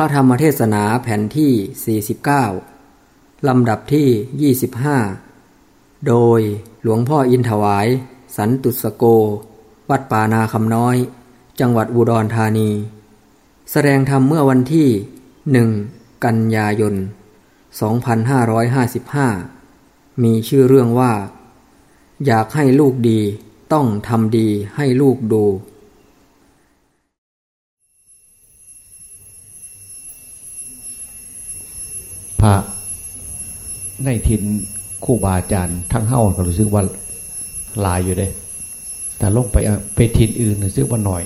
พระธรรมเทศนาแผ่นที่ 49 ลำดับที่ 25 โดยหลวงพ่ออินถวาย สันตุสโก วัดป่านาคำน้อย จังหวัดอุดรธานี แสดงธรรมเมื่อวันที่1กันยายน 2555 มีชื่อเรื่องว่า อยากให้ลูกดีต้องทำดีให้ลูกดู พระในทินคู่บาอาจารย์ทั้งเฮ้าก็รู้สึกว่าลายอยู่เลยแต่ลงไปไปทินอื่นรู้สึกว่าหน่อย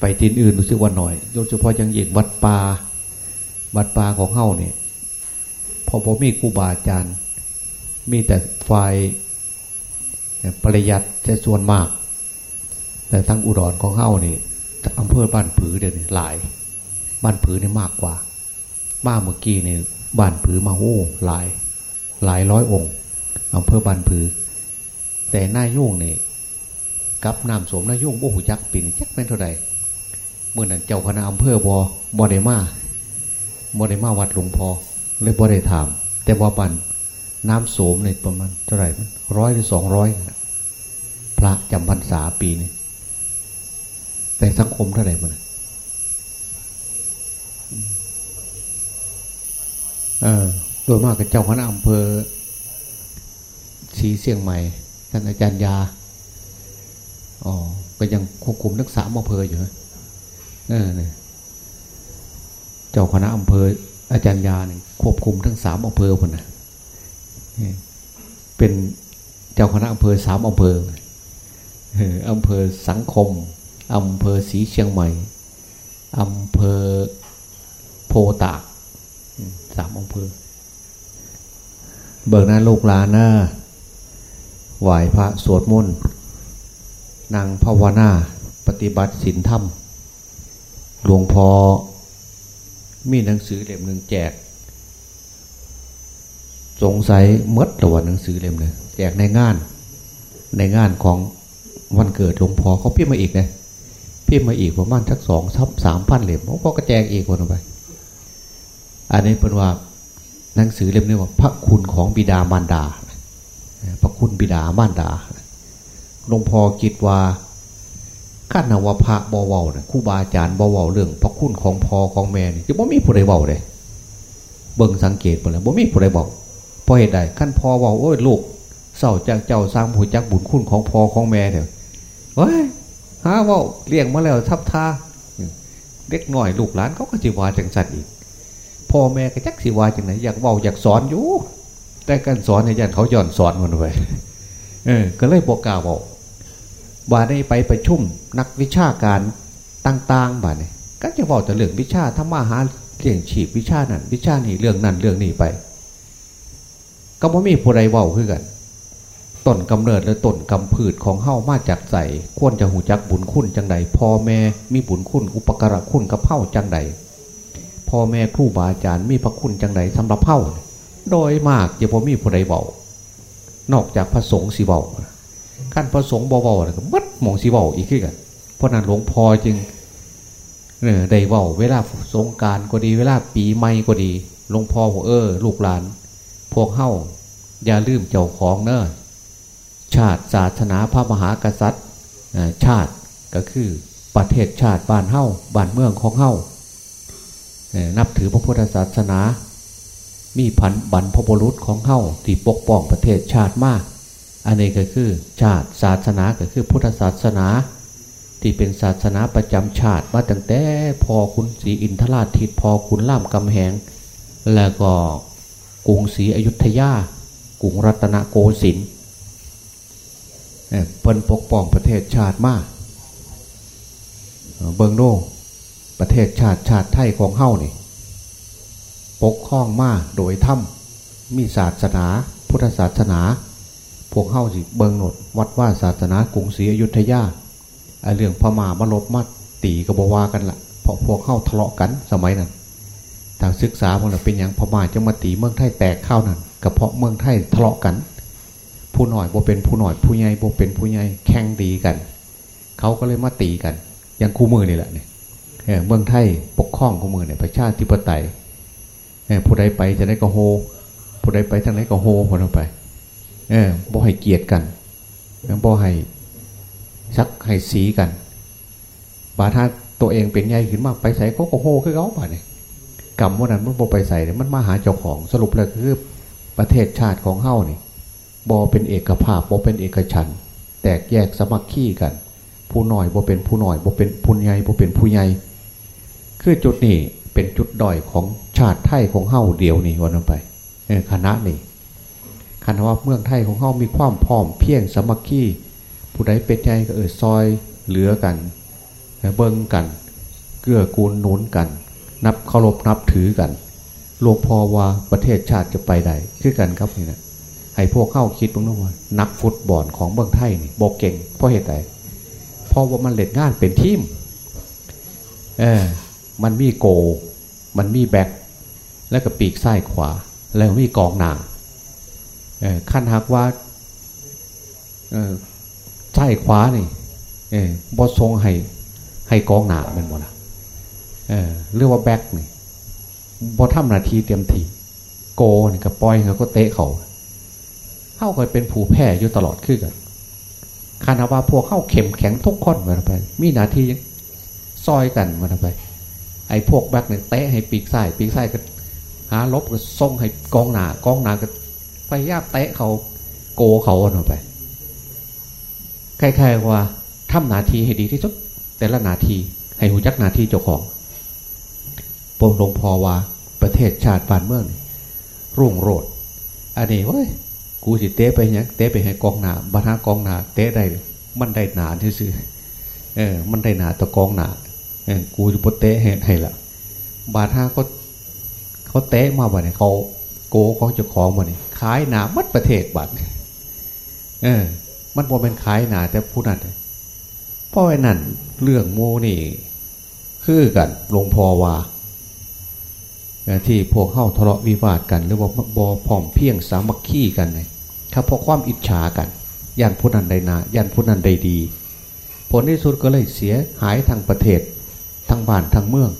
ไปทินอื่นรู้สึกว่าหน่อยโดยเฉพาะยังยิ่งวัดป่าวัดป่าของเฮ้าเนี่ยพอพอมีคู่บาอาจารย์ มีแต่ฝ่ายปริยัติจะส่วนมาก แต่ทั้งอุดรของเฮ้านี่อำเภอบ้านผือเดี๋ยวนี้หลาย บ้านผือนี่มากกว่า บ้าเมื่อกี้เนี่ยบ้านผือมาโอ้หลาย หลายร้อยองค์อำเภอบ้านผือ แต่หน้ายุ่งเนี่ยกับนามสมหน้ายุ่งโอ้หูจักปิ่นจักเป็นเท่าไหร่เมื่อนั้นเจ้าคณะอำเภอบอบอเดมาบอเดมาวัดหลวงพอเลยบอได้ถาม แต่ว่าบ้านน้ำโสมในประมาณเท่าไหร่ร้อยหรือสองร้อยพระจำพรรษาปีนี้แต่สังคมเท่าไหร่มัน เออโดยมากกับเจ้าคณะอำเภอสีเสียงใหม่ท่านอาจารย์ยาอ๋อก็ยังควบคุมนักษาอำเภออยู่เออเนี่ยเจ้าคณะอำเภอ อาจารย์ยาเนี่ยควบคุมทั้งสามอำเภอคนนะเป็นเจ้าคณะอำเภอสามอำเภออำเภอสังคมอำเภอสีเชียงใหม่อำเภอโพตาก สามอำเภอ เบิกนั้นลูกหลาหน้าไหวพระสวดมนต์นางภาวนา ปฏิบัติศีลธรรม หลวงพ่อมีหนังสือเล่มหนึ่งแจก สงสัยมดระวันหนังสือเล่มหนึ่งแจกในงาน ในงานของวันเกิดหลวงพ่อเขาพิมพ์มาอีกนะพิมพ์มาอีกประมาณสักสองทับสามพันเล่มหลวงพ่อก็แจกอีกคนไป อันนี้เป็นว่าหนังสือเล่มนี้ว่าพระคุณของบิดามารดา พระคุณบิดามารดาหลวงพ่อคิดว่าขั้นนวพระบวาเนี่ยคู่บาอาจารย์บวาเรื่องพระคุณของพ่อของแม่นี่จะบ่มีผู้ใดเบาเลยเบิ่งสังเกตไปแล้วบ่มีผู้ใดบอกพอเหตุใดขั้นพ่อว่าโอ้ยลูกเศร้าจากเจ้าสร้างผู้จักบุญคุณของพ่อของแม่เถอะเฮ้ยฮะว่าเลี้ยงมาแล้วทับท่าเด็กหน่อยลูกหลานเขาก็จีวาจังสัตว์อีก พ่อแม่ก็จักสิวาจังไหนอยากเบาอยากสอนอยู่ แต่การสอนในยันเขาย่อนสอนมันไปเออก็เลยบอกกล่าวบอกว่าได้ไปประชุมนักวิชาการต่างๆบ่านี่ก็จะบอกแต่เรื่องวิชาธรรมะหาเรื่องฉีบวิชานั้นวิชานี้เรื่องนั้นเรื่องนี้ไป ก็บ่มีผู้ใดเว้าขึ้นกันต้นกำเนิดและต้นกำพืชของเฮ้ามาจากใสควรจะหูจักบุญคุณจังใดพ่อแม่มีบุญคุณอุปการะคุณกับเฮ้าจังใด พ่อแม่ครูบาอาจารย์มีพระคุณจังใดสำหรับเฮ้าโดยมากจะพอมีผู้ใดเบานอกจากพระสงฆ์สีเบาขั้นพระสงฆ์เบาๆก็มัดมองสีเบาอีกขึ้นกันเพราะนั้นหลวงพ่อจึงเนี่ยได้เบาเวลาสงการก็ดีเวลาปีใหม่ก็ดีหลวงพ่อบอกเออลูกหลาน พวกเฮ้าอย่าลืมเจ้าของเนอะชาติศาสนาพระมหากษัตริย์ชาติก็คือประเทศชาติบ้านเฮ้าบ้านเมืองของเฮ้า นับถือพระพุทธศาสนา มีพันบันพบุรุษของเฮ้าที่ปกป้องประเทศชาติมาก อันนี้ก็คือชาติศาสนาก็คือพุทธศาสนา ที่เป็นศาสนาประจำชาติมาตั้งแต่พอคุณศรีอินทราทิตพอคุณล่ามกำแหง แล้วก็กรุงศรีอยุธยากรุงรัตนโกสินทร์เพิ่นปกป้องประเทศชาติมาก เบิงโน ประเทศชาติชาติไทยของเฮ้านี่ปกคล้องมาโดยถ้ำมีศาสนา พุทธศาสนา พวกเฮ้าสิเบิงโนด วัดว่าศาสนากรุงศรีอยุธยาไอเรื่องพม่ามาลบมาตีกบวากันละเพราะพวกเฮ้าทะเลาะกันสมัยนั้นทางศึกษามันเป็นอย่างพม่าจะมาตีเมืองไทยแตกข้าวนั่นกับเพราะเมืองไทยทะเลาะกัน ผู้หน่อยบ่เป็นผู้หน่อยผู้ใหญ่บ่เป็นผู้ใหญ่แข่งดีกัน เขาก็เลยมาตีกัน อย่างคู่มือนี่แหละเนี่ย เมืองไทยปกครองของมือเนี่ยประชาธิปไตยผู้ใดไปจะได้ก็โฮ ผู้ใดไปทางไหนก็โฮคนเอาไปเออบ่ให้เกียรติกันบ่ให้ซักให้สีกันบาถ้าตัวเองเป็นใหญ่ขึ้นมากไปใส่ก็โฮคือเขาป่ะเนี่ยกรรมว่านั้นมันบ่ไปใส่มันมาหาเจ้าของสรุปแล้วคือประเทศชาติของเฮ้านี่บ่เป็นเอกภาพบ่เป็นเอกฉันแตกแยกสมัครขี้กัน ผู้หน่อยบ่เป็นผู้หน่อยบ่เป็นผู้ใหญ่บ่เป็นผู้ใหญ่ คือจุดนี้เป็นจุดด้อยของชาติไทยของเฮ้าเดียวนี่วันนั้นไปคณะนี่คณะว่าเมืองไทยของเฮ้ามีความพร้อมเพียงสมัครขี้ผู้ใดเป็นใหญ่ก็เออซอยเหลือกันเบิ้งกัน เกื้อกูลหนุนกัน นับเคารพนับถือกันหลวงพ่อว่าประเทศชาติจะไปได้คือกันครับนี่นะให้พวกเข้าคิดบ้างนะว่านักฟุตบอลของเมืองไทยนี่โบเก่งเพราะเหตุใดเพราะว่ามันเล่นงานเป็นทีม เออ มันมีโก มันมีแบ็คแล้วก็ปีกซ้ายขวา แล้วมีกองหนาเออขั้นหักว่าเออซ้ายขวานี่เออบอทรงให้ให้กองหนาเป็นหมดละเออเรียกว่าแบ็คนี่บอทำนาทีเต็มทีโกนี่ก็ปล่อยเขาก็เตะเขาเข้าก็เป็นผู้แพ้อยู่ตลอดขึ้นกันคานาว่าพวกเข้าเข็มแข็งทุกคนมาไป มีนาทีซอยกันมาไป ไอ้พวกแบ็คเนี่ยเตะให้ปีกซ้ปีกซ้ก็หาลบก็ส่งให้กองหนากองหนาก็พยายามเตะเขาโกเขาออกไปใครๆว่าทำนาทีให้ดีที่สุด แต่ละนาทีให้หูจักนาทีเจ้าของปงลงพอว่าประเทศชาติบ้านเมืองรุ่งโรดอันนี้เว้ยกูสิเตะไปยังเตะไปให้กองหนาบรรทากองหนาเตะได้มันได้หนาที่สุดเออ มันได้หนาตะกองหนา กูจะปเตะให้ให้ละบาท่าก็เขาเตะมาบ่เนี่ยเขาโกเขาจะของมาเนี่ยขายหนามัดประเทศบัดเออ มันบ่เป็นขายหนาแต่ผู้นั้นเพราะไอ้นั่นเรื่องโมนี่ คือกันหลวงพ่อว่าที่พวกเข้าทะเลาะวิวาทกันหรือว่าบอพร้อมเพียงสามัคคีกันเลยถ้าพอความอิจฉากันยันผู้นั้นได้นายันผู้นั้นได้ดี ผลที่สุดก็เลยเสียหายทางประเทศ ทั้งบ้านทั้งเมือง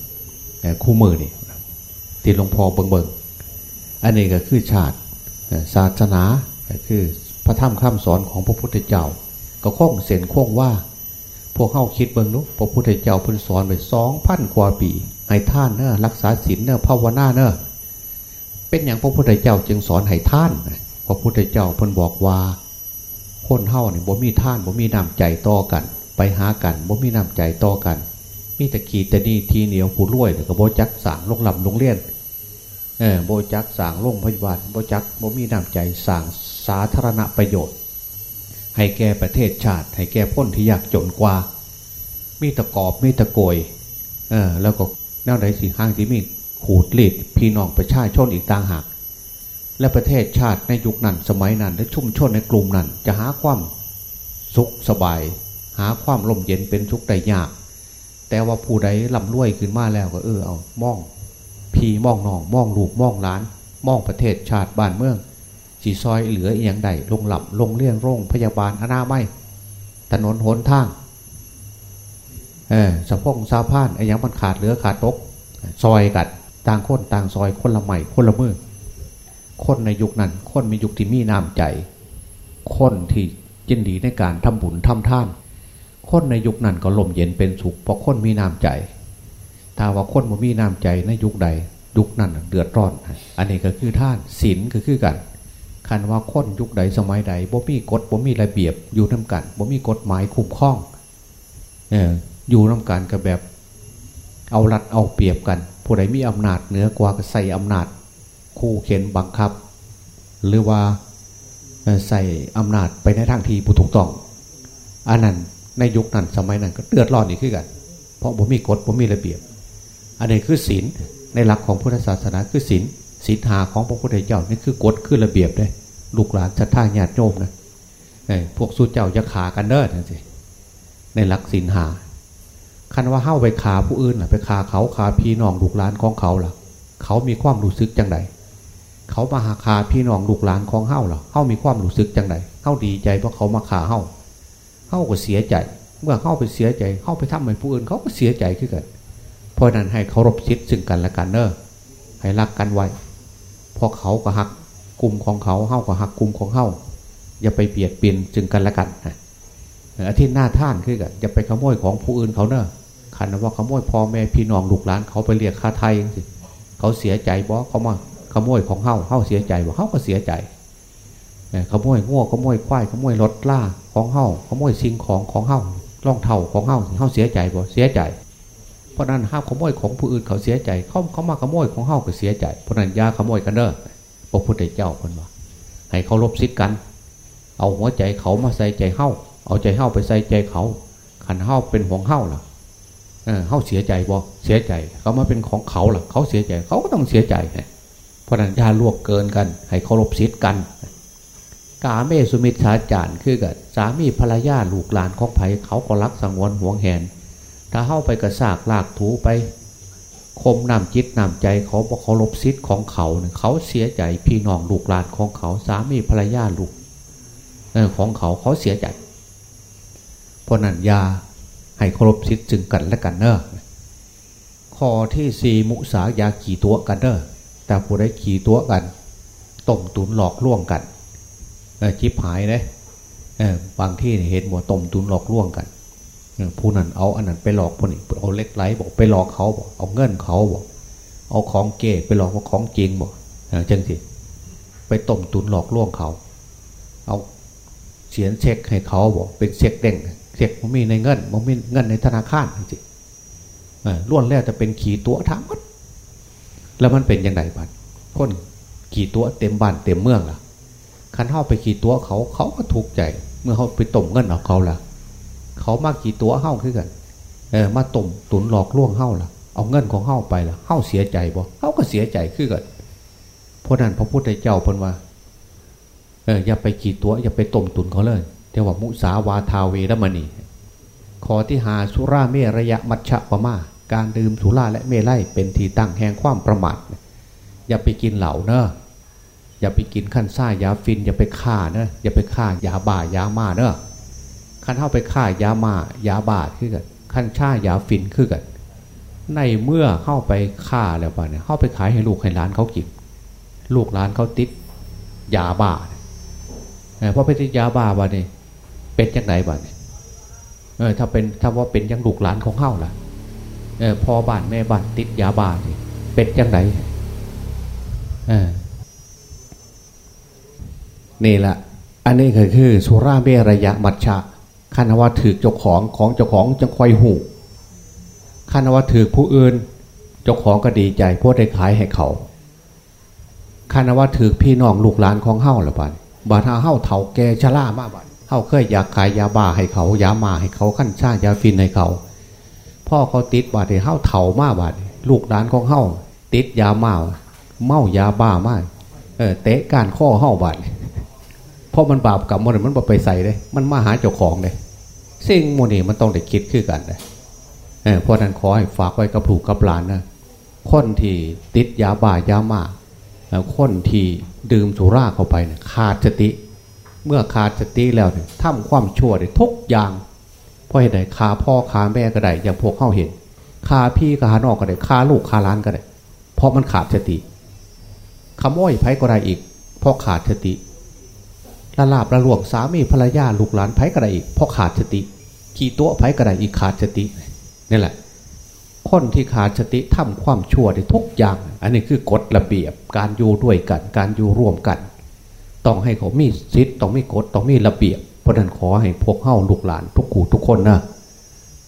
คู่มือนี่ติดหลวงพ่อเบิงเบิงอันนี้ก็คือชาติศาสนาคือพระธรรมคำสอนของพระพุทธเจ้า ก็คงเส้นคงว่า พวกเข้าคิดเบิงนุพระพุทธเจ้าพุทธสอนไปสองพันกว่าปีให้ท่านเนอะรักษาศีลเนอะภาวนาเนอะเป็นอย่างพระพุทธเจ้าจึงสอนให้ท่านพระพุทธเจ้าเพิ่นบอกว่าคนเฮาเนี่ยบ่มีท่านบ่มีน้ำใจต่อกัน ไปหากันบ่มีน้ำใจต่อกัน มีแต่ขีแต่นี่ทีเหนียวผู้รวยก็บ่จักสางลงลำลงเลี้ยนเออโบจักสางลงพยาบาลโบจักบ่มีน้ำใจสางสาธารณประโยชน์ ให้แก่ประเทศชาติ ให้แก่พ้นที่ยากจนกว่า มีตะกอบมีตะโกยเออแล้วก็แนวไหนสีห้างที่มีขูดลีดพี่น้องประชาชนอีกต่างหากและประเทศชาติในยุคนั้นสมัยนั้นและชุ่มชนในกลุ่มนั้น จะหาความสุขสบาย หาความลมเย็นเป็นทุกข์ได้ยาก แต่ว่าผู้ใดลำรวยขึ้นมาแล้วก็เออเอามอง พีมองน้องมองลูกมองหลาน มองประเทศชาติบ้านเมืองสีซอยเหลืออย่างใดลงหลับลงเลี่ยงโรงพยาบาลอนาไม่ถนนหนทางเออสะพงซาพานไอ้ยังมันขาดเหลือขาดตก ซอยกัดต่างคนต่างซอยคนละใหม่คนละมือคนในยุคนั้น คนมียุคที่มีน้ำใจ คนที่ยินดีในการทำบุญทำท่าน คนในยุคนั้นก็ลมเย็นเป็นสุขเพราะคนมีน้ำใจถ้าว่าคนบ่มีน้ำใจในยุคใดยุคนั้นเดือดร้อน อันนี้ก็คือท่านศีลก็คือกันคันว่าคนยุคใดสมัยใดบ่มีกฎบ่มีระเบียบอยู่น้ากันบ่มีกฎหมายคุ้มครองเอออยู่น้ากันกับแบบ เอารัดเอาเปรียบกัน ผู้ใดมีอำนาจเหนือกว่าก็ใส่อำนาจ คู่เข็นบังคับ หรือว่าใส่อำนาจไปในทางที่ผู้ถูกต้องอันนั้น ในยุคนั้นสมัยนั้นก็เดือดร้อนอีกขึ้นกัน เพราะบ่มีกฎบ่มีระเบียบ อันนี้คือศีลในหลักของพุทธศาสนาคือศีลศีลหาของพระพุทธเจ้านี่คือกฎคือระเบียบเลยลูกหลานศรัทธาญาติโยมนะพวกสู้เจ้าจะขากันเด้อนั่นสิในหลักศีลหาคันว่าเข้าไปขาผู้อื่นล่ะไปขาเขาขาพี่น้องลูกหลานของเขาล่ะ เขามีความรู้สึกจังไดเขามาหาขาพี่น้องลูกหลานของเฮ้าล่ะเฮ้ามีความรู้สึกจังไดเฮ้าดีใจเพราะเขามาขาเฮ้า เฮ้าก็เสียใจ เมื่อเฮ้าไปเสียใจเฮ้าไปทำให้ผู้อื่นเขาก็เสียใจขึ้นกัน เพราะนั้นให้เคารพสิทธิ์ซึ่งกันและกันเนอะให้รักกันไว้เพราะเขาก็หักกลุ่มของเขาเฮ้าก็หักกลุ่มของเฮ้าอย่าไปเบียดเบียนจึงกันและกันอาทิตย์หน้าท่านคือกันอย่าไปขโมยของผู้อื่นเขาเนอะขันว่าขโมยพ่อแม่พี่น้องลูกหลานเขาไปเรียกค่าไทยสิเขาเสียใจบ่เขามาขโมยของเฮ้าเฮ้าเสียใจบ่เฮ้าก็เสียใจ ขโมยง้วขโมยควายขโมยรถล่าของเฮ้าขโมยสิ่งของของเฮ้ารองเท้าของเฮ้าเฮ้าเสียใจบ่เสียใจ เพราะนั้นห้ามขโมยของผู้อื่นเขาเสียใจ เขาเขามาขโมยของเฮ้าก็เสียใจ เพราะนั้นยาขโมยกันเด้อพระพุทธเจ้าคนว่า ให้เขารบซิดกัน เอาหัวใจเขามาใส่ใจเฮ้าเอาใจเฮ้าไปใส่ใจเขาขันเฮ้าเป็นห่วงเฮ้าล่ะเฮ้าเสียใจบ่เสียใจ เขามาเป็นของเขาล่ะ เขาเสียใจเขาก็ต้องเสียใจเพราะนั้นยาลวกเกินกัน ให้เขารบซิดกัน กาเมสุมิตรชาจารคือกับสามีภรรยาลูกหลานของไผ่เขาก็รักสังวรห่วงแหน ถ้าเข้าไปกระซากลากถูไปคมนำจิตนำใจเขาบอกเขาลบซิดของเขาเนี่ยเขาเสียใจพี่น้องลูกหลานของเขาสามีภรรยาลูกอของเขาเขาเสียใจเพราะนั้นยาให้เคารพซิดจึงกันและกันเนอะข้อที่สี่มุสายาขี่ตัวกันเนอะแต่ผู้ได้ขี่ตัวกันต้มตุนหลอกล่วงกัน ชิบหายเลยบางที่เห็นหมดต้มตุนหลอกล่วงกันผู้นั้นเอาอันนั้นไปหลอกผู้นี้เอาเล็กไหลบอกไปหลอกเขาบอกเอาเงินเขาบอกเอาของเก๋ไปหลอกว่าของจริงบอกจังสิไปต้มตุนหลอกล่วงเขา เอาเสียนเช็คให้เขาบอกเป็นเช็คเด้งเช็คมันมีในเงินมันมีเงินในธนาคารจริงล้วนแล้วจะเป็นขี่ตัวทั้งหมดแล้วมันเป็นยังไงบ้างคนขี่ตัวเต็มบ้านเต็มเมืองล่ะ คันเข้าไปขี่ตัวเขาเขาก็ถูกใจ เมื่อเขาไปต้มเงินเอาเขาล่ะเขามาขี่ตัวเข้าขึ้นกันเออมาต้มตุนหลอกล่วงเข้าล่ะเอาเงินของเข้าไปล่ะเข้าเสียใจบ่เข้าก็เสียใจขึ้นกันเพราะนั้นพระพุทธเจ้าพนว่าเอออย่าไปขี่ตัวอย่าไปต้มตุนเขาเลยเรียกว่ามุสาวาทาเวรมณีขอที่หาสุราเมระยะมัชฌะปะมาการดื่มสุราและเมลัยเป็นที่ตั้งแห่งความประมาทอย่าไปกินเหล่าเนอะ อย่าไปกินขั้นซ่ายาฟิน อย่าไปฆ่านะอย่าไปฆ่ายาบ้ายามาเนอะขั้นเข้าไปฆ่ายามายาบาดขึ้นกันขั้นช่ายาฟินขึ้นกันในเมื่อเข้าไปฆ่าแล้วป่ะเนี่ยเข้าไปขายให้ลูกให้หลานเขากินลูกหลานเขาติดยาบ้าเพราะไปติดยาบ้าบ่เนี่ยเป็นยังไงบ่เนี่ยเออถ้าเป็นถ้าว่าเป็นยังลูกหลานของเข้าล่ะเออพอบ้านแม่บ้านติดยาบ้าเป็นยังไงเออ นี่แหละอันนี้ก็คือสุราเมรยะมัชชะขันว่าถือเจ้าของของเจ้าของจะคอยหูขันว่าถือผู้อื่น เจ้าของก็ดีใจพวกได้ขายให้เขาขันว่าถือพี่น้องลูกหลานของเฮ้าละบานบาทาเฮ้าเถาแกชะล่ามาบานเฮ้าเคยอยากขายยาบ้าให้เขายามาให้เขาขั้นชายาฟินให้เขา พ่อเขาติดบาดเฮ้าเถามาบาดลูกหลานของเฮ้าติดยาเมาเมายาบ้ามากเออเตะการข้อเฮ้าบาดเเพราะมันบาปกับมันมันไปใส่เลยมันมาหาเจ้าของเลยสิ่งโมนี่มันต้องได้คิดขึ้นกันเลยเพราะนั้นขอให้ฝากไว้กับผูกกับหลานนะคนที่ติดยาบ้ายามาคนที่ดื่มสุราเข้าไปเนี่ยขาดสติ เมื่อขาดสติแล้วเนี่ยทำความชั่วได้ทุกอย่างเพราะเหตุใดขาพ่อขาแม่ก็ได้อย่างพวกเข้าเห็นขาพี่ขานอกก็ได้ขาลูกขาล้านก็ได้เพราะมันขาดสติขโมยไพ่ก็ได้อีกเพราะขาดสติ ละลาบละลวงสามีภรรยาลูกหลานไผ่กระไดอีกเพราะขาดสติ ขี่ตัวไผ่กระไดอีกขาดสตินี่แหละ คนที่ขาดสติทำความชั่วได้ทุกอย่าง อันนี้คือกฎระเบียบการอยู่ด้วยกัน การอยู่ร่วมกัน ต้องให้เขามีสิทธิ์ต้องมีกฎต้องมีระเบียบ เพราะนั้นขอให้พวกเข้าลูกหลาน ทุกขู่ทุกคนนะ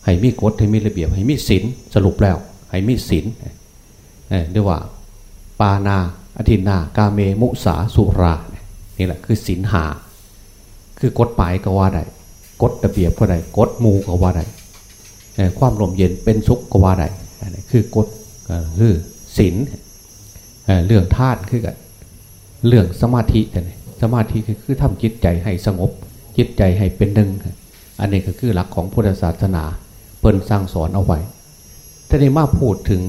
ให้มีกฎให้มีระเบียบ ให้มีศีลสรุปแล้ว ให้มีศีลเรียกว่า ปานาอธินา กาเมมุสาสุรา นี่แหละคือศีลหา คือกฎหมายก็ว่าได้กฎระเบียบก็ได้กฎมูก็ว่าได้ความลมเย็นเป็นสุขก็ว่าได้นี่คือกฎคือศีลเรื่องธาตุคือกันเรื่องสมาธิแต่สมาธิคือทำจิตใจให้สงบจิตใจให้เป็นหนึ่ง อันนี้ก็คือหลักของพุทธศาสนาเปิ้นสร้างสอนเอาไว้ถ้าในมาพูดถึง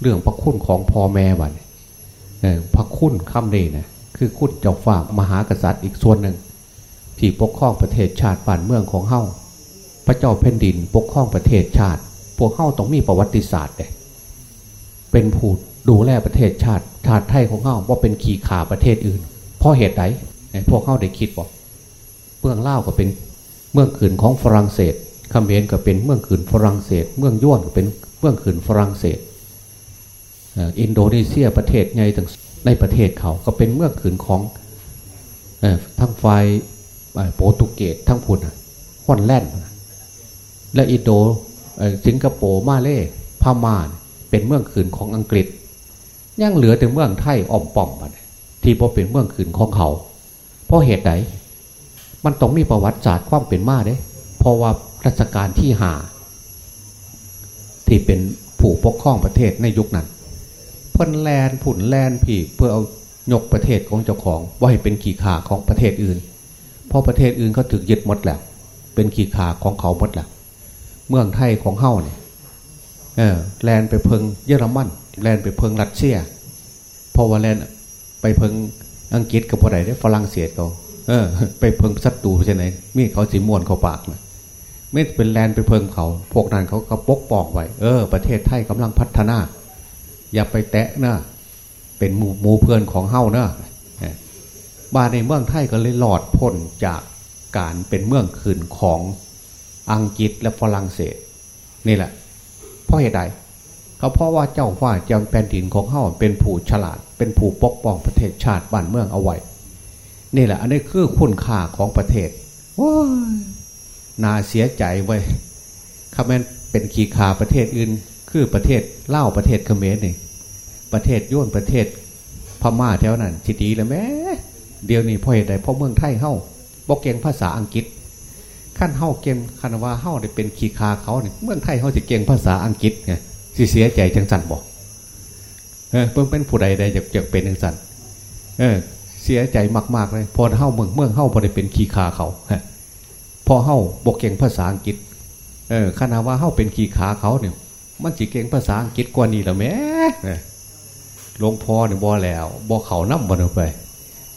เรื่องพระคุณของพ่อแม่บ้านพระคุณคำนี้นะ คือคุณเจ้าฝากมหากษัตริย์อีกส่วนหนึ่ง ที่ปกครองประเทศชาติบ้านเมืองของเฮาพระเจ้าแผ่นดินปกครองประเทศชาติ พวกเฮาต้องมีประวัติศาสตร์เลยเป็นผู้ดูแลประเทศชาติชาติไทยของเขาว่าเป็นขี่ขาประเทศอื่น เพราะเหตุใดพวกเขาได้คิดบอกเมืองเล่าก็เป็นเมืองขืนของฝรั่งเศสคำเขนก็เป็นเมืองขืนฝรั่งเศส เมืองย้วนก็เป็นเมืองขืนฝรั่งเศสอินโดนีเซียประเทศใหญ่ต่าง ในประเทศเขาก็เป็นเมืองขืนของทั้งไฟโปรตุเกสทั้งพุ่นฮอนแลนด์และอินโดสิงคโปร์มาเลพม่าเป็นเมืองขืนของอังกฤษยังเหลือแต่เมืองไทยอ่อมป่อมที่พอเป็นเมืองขืนของเขา เพราะเหตุใดมันต้องมีประวัติศาสตร์ความเป็นมาเด้เพราะว่ารัชกาลที่หาที่เป็นผู้ปกครองประเทศในยุคนั้น เพิ่นแลนผุนแลนผีเพื่อเอายกประเทศของเจ้าของว่าให้เป็นขีขาของประเทศอื่น เพราะประเทศอื่นเขาถึกยึดหมดแหละเป็นขีขาของเขาหมดแหละเมืองไทยของเฮ้าเนี่ยเออแลนไปเพิงเยอรมันแลนไปเพิงรัสเซียพราะว่าแลนไปเพิงอังกฤษกับผู้ใดได้ฝรั่งเศสเขาเออ ไปเพิงศัตรูใช่ไหมมีเขาสีม่วนเขาปากนะไม่เป็นแลนไปเพิงเขา พวกนั้นเขาก็ปกป้องไว้ เออ ประเทศไทยกำลังพัฒนา อย่าไปแตะนะเป็นหมู่หมูเพื่อนของเฮ้านะบ้านในเมืองไทยก็เลยหลอดพ้นจากการเป็นเมืองคืนของอังกฤษและฝรั่งเศส นี่แหละ เพราะเหตุใดเขาเพราะว่าเจ้าว่าเจ้าแผ่นดินของเขาเป็นผู้ฉลาด เป็นผู้ปกป้องประเทศชาติบ้านเมืองเอาไว้นี่แหละ อันนี้คือคุณค่าของประเทศว้านาเสียใจไว้คำนั้นเป็นขีคาประเทศอื่น คือประเทศเล่าประเทศเขมรนี่ประเทศย่นประเทศพม่าแถวนั้นทีดีแล้วแม้เดี๋ยวนี้พ่อเหตุใดพ่อเมืองไทยเฮ้าบอกเก่งภาษาอังกฤษขั้นเฮ้าเก่งคันว่าเฮ้าได้เป็นขีคาเขาเนี่ยเมืองไทยเฮ้าจะเก่งภาษาอังกฤษไงสิเสียใจจังสันบอกเออเพิ่งเป็นผู้ใดใดจะจะเป็นจังสันเออ เสียใจมากๆเลยพอเฮ้าเมืองเมืองเฮ้าพอได้เป็นขีคาเขาพอเฮ้าบอกเก่งภาษาอังกฤษเออขนาว่าเฮ้าเป็นขีขาเขาเนี่ย มันจีเก่งภาษาอังกฤษกว่านี้แล้วแม่หลวงพ่อเนี่ยบอแล้วบอเขานับมันออกไป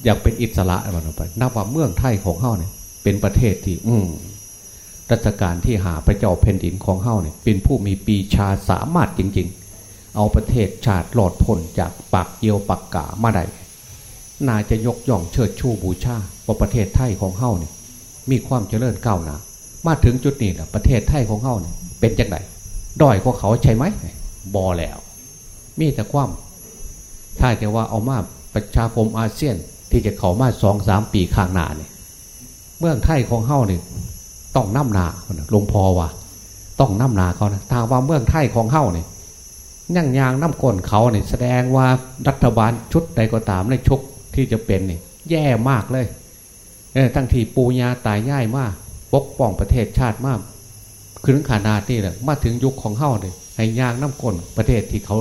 อยากเป็นอิสระมันออกไปนับว่าเมืองไทยของเฮ้าเนี่ยเป็นประเทศที่ อืรัชกาลที่หาพระเจ้าแผ่นดินของเฮ้าเนี่ยเป็นผู้มีปีชาสามารถจริง ๆ เอาประเทศชาติหลอดพ้นจากปากเยียวปากกามาได้น่าจะยกย่องเชิดชูบูชาว่าประเทศไทยของเฮ้าเนี่ยมีความเจริญก้าวหน้ามาถึงจุดนี้แหละประเทศไทยของเฮ้าเนี่ยเป็นจังไง ด้อยกว่าเขาใช่ไหมบอแล้ว มีแต่ความถ้าจะว่าเอามาประชาคมอาเซียนที่จะเขามาสองสามปีข้างหน้าเนี่ยเมืองไทยของเฮาเนี่ยต้องน้ำนาลงพอว่า ต้องน้ำนาเขานะถ้าว่าเมืองไทยของเฮาเนี่ยย่างยางน้ำก้นเขาเนี่ยแสดงว่ารัฐบาลชุดใดก็ตามในชุกที่จะเป็นเนี่ยแย่มากเลยเออทั้งที่ปูญาตายง่ายมากปกป้องประเทศชาติมาก คือถึงขานาที่แหละมาถึงยุคของเฮ้าเลยให้ยางน้ำก้นประเทศที่เขา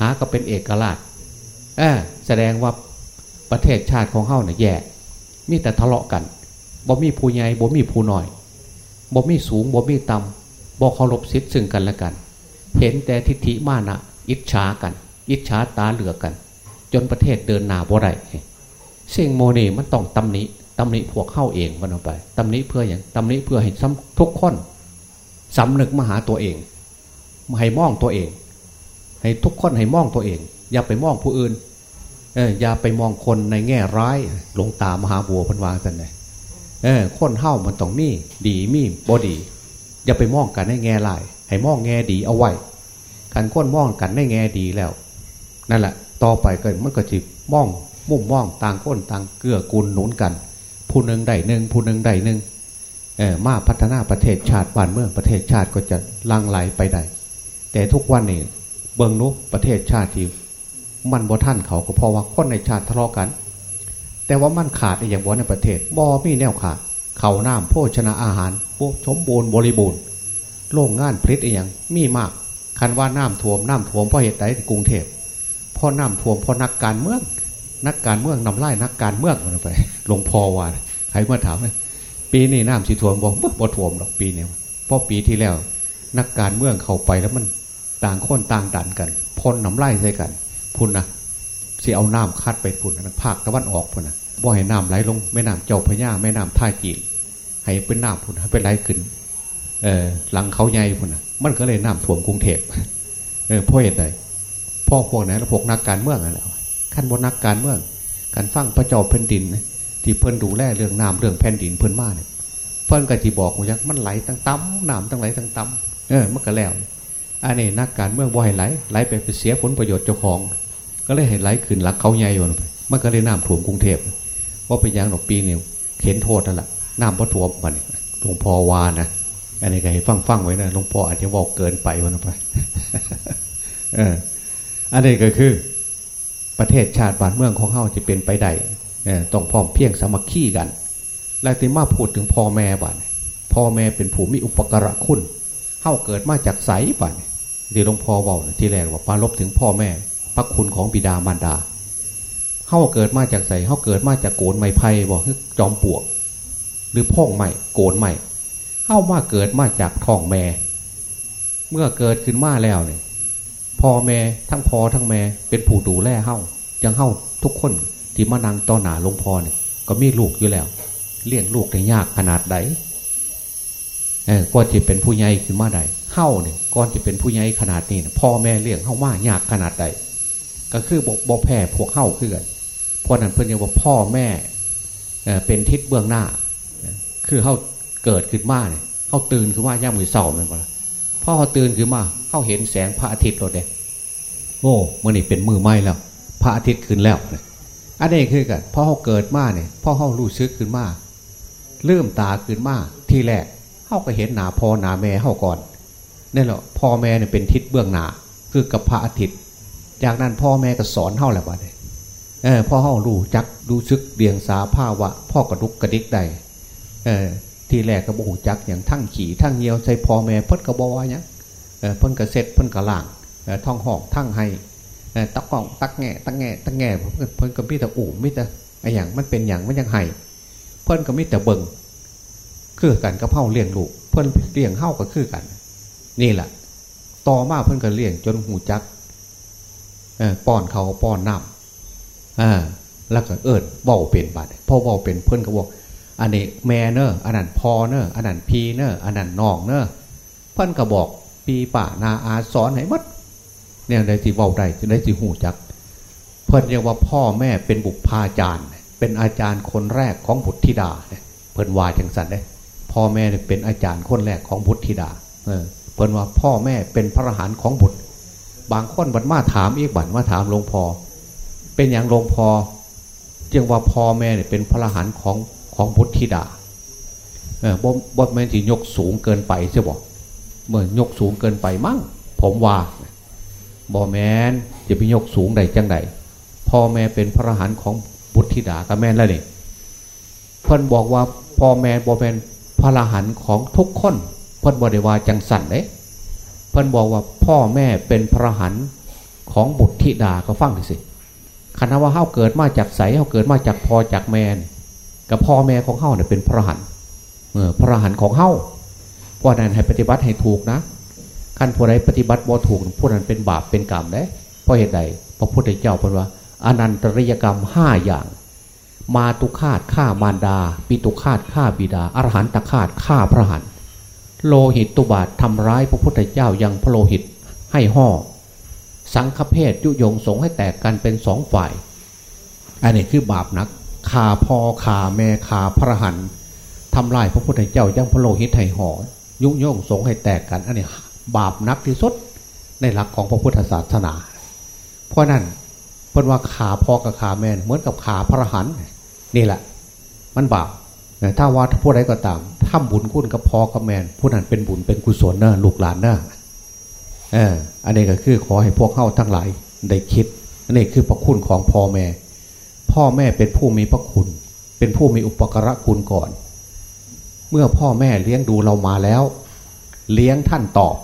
หาก็เป็นเอกราชเออแสดงว่าประเทศชาติของเฮ้าเนี่ยแย่ มีแต่ทะเลาะกันบ่มีผู้ใหญ่บ่มีผู้น้อยบ่มีสูงบ่มีต่ำบ่เคารพสิทธิ์ซึ่งกันและกัน เห็นแต่ทิฏฐิมานะอิจฉากัน อิจฉาตาเหลือกัน จนประเทศเดินหน้าบ่ได้เสิ่งโมนีมันต้องตำหนิตำหนิพวกเข้าเองมันออกไปตำหนิเพื่ออย่างตำหนิเพื่อให้ทุกคน สำนึกมาหาตัวเองให้มองตัวเอง ให้ทุกคนให้มองตัวเอง อย่าไปมองผู้อื่นเอออย่าไปมองคนในแง่ร้ายลงตามหาบัวพันวางกันเลยเออคนเฮ้ามันต้องมีดีมีบอดี อย่าไปมองกันในแง่ลาย ให้มองแง่ดีเอาไว้การค้นมองกันในแง่ดีแล้ว นั่นแหละ ต่อไปก็มันก็จะมองมุ่งมองต่างคนต่างเกื้อกูลหนุนกัน ผู้หนึ่งได้หนึ่งผู้หนึ่งได้หนึ่ง มาพัฒนาประเทศชาติบ้านเมืองประเทศชาติก็จะลังไหลไปได้ แต่ทุกวันนี้เบื้องนุประเทศชาติที่มันบ่ท่านเขาก็เพราะว่าคนในชาติทะเลาะกัน แต่ว่ามันขาดอย่างบ่ในประเทศบ่มีแนวขาดเขาน้ำโภชนาอาหารพวกสมบูรณ์บริบูรณ์โรงงานผลิตอย่างมีมาก คันว่าน้ำท่วมน้ำท่วมเพราะเหตุใดกรุงเทพพ่อน้ำท่วมเพราะนักการเมืองนักการเมืองนำไล่นักการเมืองมันไปหลวงพ่อว่าใครมาถามเลย ปีนี้น้ำสีท่วมบอกบ่ท่วมหรอกปีนี้เพราะปีที่แล้ว นักการเมืองเข้าไปแล้วมันต่างคนต่างดันกันพ่นน้ำไล่ใส่กัน พุ่นนะสิเอาน้ำคัดไปพุ่นนะภาคตะวันออกพุ่นนะบ่ให้น้ำไหลลงแม่น้ำเจ้าพญาแม่น้ำท่าจีนให้เป็นน้ำพุ่นให้ไปไหลขึ้นเออหลังเขาใหญ่พุ่นนะมันก็เลยน้ำท่วมกรุงเทพเออเพราะเหตุใดพ่อพวกไหนแล้วพวกนักการเมืองอะไรขั้นบนนักการเมืองการฟังพระเจ้าแผ่นดิน ที่เพิ่นดูแลเรื่องน้ำเรื่องแผ่นดินเพิ่นมาเนี่ยเพิ่นก็ที่บอกว่ายักมันไหลตั้งตั้มน้ำตั้งไหลตั้งตั้มเออมันก็แล้วอันนี้นักการเมืองบ่ให้ไหลไหลไปเสียผลประโยชน์เจ้าของ ก็เลยให้ไหลขึ้นหลักเขาใหญ่อยู่ไปมันก็เลยน้ำถ่วมกรุงเทพว่าเป็นย่างหนอกปีเนี่ยเข็นโทษนั่นแหละน้ำพระถ่วมมันหลวงพ่อวานะอันนี้ก็ให้ฟังฟังไว้นะหลวงพ่ออาจจะบอกเกินไปวันไปเอออันนี้ก็คือ ประเทศชาติบ้านเมืองของเฮาจะเป็นไปได้ ต้องพร้อมเพียงสมัคคีกัน แล้วที่มาพูดถึงพ่อแม่บ้านพ่อแม่เป็นผู้มีอุปการะคุณเฮาเกิดมาจากใสบ้านที่หลวงพ่อบอกที่แรกว่าปาลบถึงพ่อแม่ พระคุณของบิดามารดาเฮาเกิดมาจากใสเฮาเกิดมาจากโกนไม้ไผ่บอกจอมปลวก หรือพ่องใหม่โกนใหม่เฮามาเกิดมาจากท้องแม่ เมื่อเกิดขึ้นมาแล้วเนี่ยพ่อแม่ทั้งพ่อทั้งแม่เป็นผู้ดูแลเฮายังเฮาทุกคน ที่มานั่งต่อหนาหลวงพ่อเนี่ยก็มีลูกอยู่แล้ว เลี้ยงลูกได้ยากขนาดไหนเออก่อนจะเป็นผู้ใหญ่ขึ้นมาได้เฮ้าเนี่ยก่อนจะเป็นผู้ใหญ่ขนาดนี้พ่อแม่เลี้ยงเฮ้ามากยากขนาดใดก็คือบอกบแพ่พวกเฮ้าขึ้นกันเพราะนั้นเพื่อนเรียกว่าพ่อแม่เเป็นทิศเบื้องหน้า คือเฮ้าเกิดขึ้นมาเนี่ยเฮ้าตื่นขึ้นมาย่ามือเสาเหมือนกันพ่อเขาตื่นขึ้นมาเฮ้าเห็นแสงพระอาทิตย์เราเด็โอ้เมื่อนี่เป็นมือไม้แล้ว พระอาทิตย์ขึ้นแล้วเนี่ย อันนี้คือกันพ่อเขาเกิดมาเนี่ยพ่อเขารู้ซึกขึ้นมาเริ่มตาขึ้นมาทีแรกเขาก็เห็นหนาพ่อหนาแม่เขาก่อนนี่แหละพ่อแม่เนี่ยเป็นทิศเบื้องหนาคือกับพระอาทิตย์ จากนั้นพ่อแม่ก็สอนเขาแหละบ้าเนี่ยเออพ่อเขารู้จักรู้ซึกเบียงสาผ้าวะพ่อกระดุกกระดิกได้เออทีแรกก็บอกจักอย่างทั้งขี่ทั้งเยียวใส่พ่อแม่พ้นกระบอกเนี่ยเพิ่นกระเซ็ตเพิ่นกระล่างท่องหอกทั้งให้ ตักกองตักแง่ตักแง่ตักแง่เพิ่นก็มีแต่อู่มีแต่ไออย่างมันเป็นอย่างมันยังไห้เพิ่นก็มีแต่เบิ่งคือกันกับเฮาเลี้ยงลูกเพิ่นเลี้ยงเฮาก็คือกัน นี่แหละต่อมาเพิ่นก็เลี้ยงจนหูจักป้อนเขาป้อนน้ำแล้วก็เอิดเบาเป็นบาดพอเบาเป็นเพิ่นก็บอกอันนี้แม่เนอะอันนั้นพอเนอะอันนั้นพีเนอะอันนั้นน้องเนอะเพิ่นก็บอกปีป่านาอาสอนให้มัด เนี่ยได้ที่เบาได้ได้ที่หูจัก เพิ่นเรียกว่าพ่อแม่เป็นบุพาจารย์ เป็นอาจารย์คนแรกของบุตรธิดาเพิ่นวาจังสันได้พ่อแม่เป็นอาจารย์คนแรกของบุตรธิดาเพิ่นว่าพ่อแม่เป็นพระอรหันต์ของบุตร บางคนบัดมาถามอีกบัดมาถามหลวงพ่อเป็นอย่างหลวงพ่อจึงว่าพ่อแม่เนี่ยเป็นพระอรหันต์ของของบุตรธิดาเออบ่บ่แม่นที่ยกสูงเกินไปใช่บอกเมื่อยกสูงเกินไปมั้งผมว่า บอแมนจะไปยกสูงใดจังใดพ่อแม่เป็นพระหันของบุตรธิดากับแม่แล้วนี่เพิ่นบอกว่าพ่อแม่บอแมนพระหันของทุกคนเพิ่นบอได้ว่าจังสันเด้เพิ่นบอกว่าพ่อแม่เป็นพระหันของบุตรธิดาก็ฟังดิสิคณะว่าเฮาเกิดมาจากใสเฮาเกิดมาจากพ่อจากแม่กับพ่อแม่ของเฮาเนี่ยเป็นพระหันเออพระหันของเฮาเพราะนั้นให้ปฏิบัติให้ถูกนะ ขั้นผู้ใดปฏิบัติบ่ถูกผู้นั้นเป็นบาปเป็นกรรมได้เพราะเหตุใดพระพุทธเจ้าพูดว่า อนันตริยกรรมห้าอย่าง มาตุคาตฆ่ามารดา ปิตุคาตฆ่าบิดาอรหันตคาตฆ่าพระหันโลหิตตุบาททำร้ายพระพุทธเจ้ายังพระโลหิตให้ห่อสังฆเพศยุยงสงให้แตกกันเป็นสองฝ่าย อันนี้คือบาปนักขาพ่อขาแม่ขาพระหันทำลายพระพุทธเจ้ายังพระโลหิตให้ห่อยุยงสงให้แตกกัน อันนี้ บาปนักที่สุดในหลักของพระพุทธศาสนา เพราะนั้นเพิ่นว่าขาพ่อกับขาแม่เหมือนกับขาพระหันนี่แหละ มันบาปถ้าว่าผู้ใดก็ตามทำบุญคุณกับพ่อกับแม่ผู้นั้นเป็นบุญเป็นกุศลเนอะลูกหลานเนอะเอออันนี้ก็คือขอให้พวกเข้าทั้งหลายได้คิดอันนี้คือพระคุณของพ่อแม่ พ่อแม่เป็นผู้มีพระคุณ เป็นผู้มีอุปการะคุณก่อน เมื่อพ่อแม่เลี้ยงดูเรามาแล้ว เลี้ยงท่านตอบ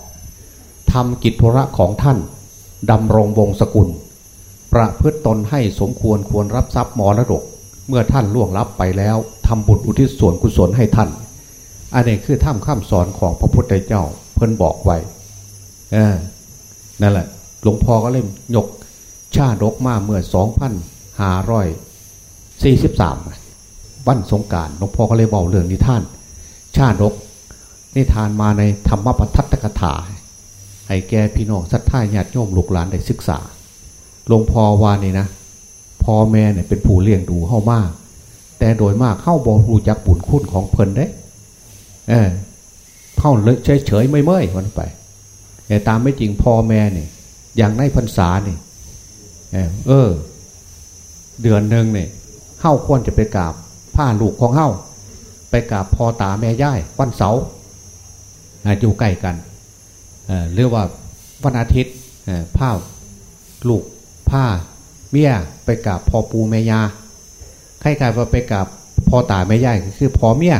ทำกิจธุระของท่านดำรงวงศกุล ประพฤตตนให้สมควรควรรับทรัพย์มรดก เมื่อท่านล่วงลับไปแล้วทำบุญอุทิศส่วนกุศลให้ท่าน อันนี้คือท่ามข้ามสอนของพระพุทธเจ้าเพิ่นบอกไว้เออนั่นแหละ หลวงพ่อก็เล่มยกชาดกมาเมื่อสองพันห้าร้อยสี่สิบสามวันสงการหลวงพ่อก็เลยบอกเรื่องนิทาน ชาดกนิทานมาในธรรมปทัตตกถา ให้แก่พี่น้องศรัทธาญาติโยมลูกหลานได้ศึกษาหลวงพ่อว่านี่นะพ่อแม่เนี่ยเป็นผู้เลี้ยงดูเข้ามาก แต่โดยมากเข้าบอรู้จักบุญคุณของเพลินได้ เออเข้าเลยเฉยๆไม่เมื่อยวันไปแต่ตามไม่จริงพ่อแม่เนี่ยอย่างในพรรษาเนี่ยเออ เดือนหนึ่งเนี่ยเข้าควรจะไปกราบผ้าลูกของเข้าไปกราบพ่อตาแม่ย่ายวันเสาร์อยู่ใกล้กัน เรียกว่าวันอาทิตย์ผ้าลูกผ้าเมียไปกราบพ่อปูแม่ยาใครกายว่าไปกราบพ่อตาแม่ย่ายก็คือพ่อเมีย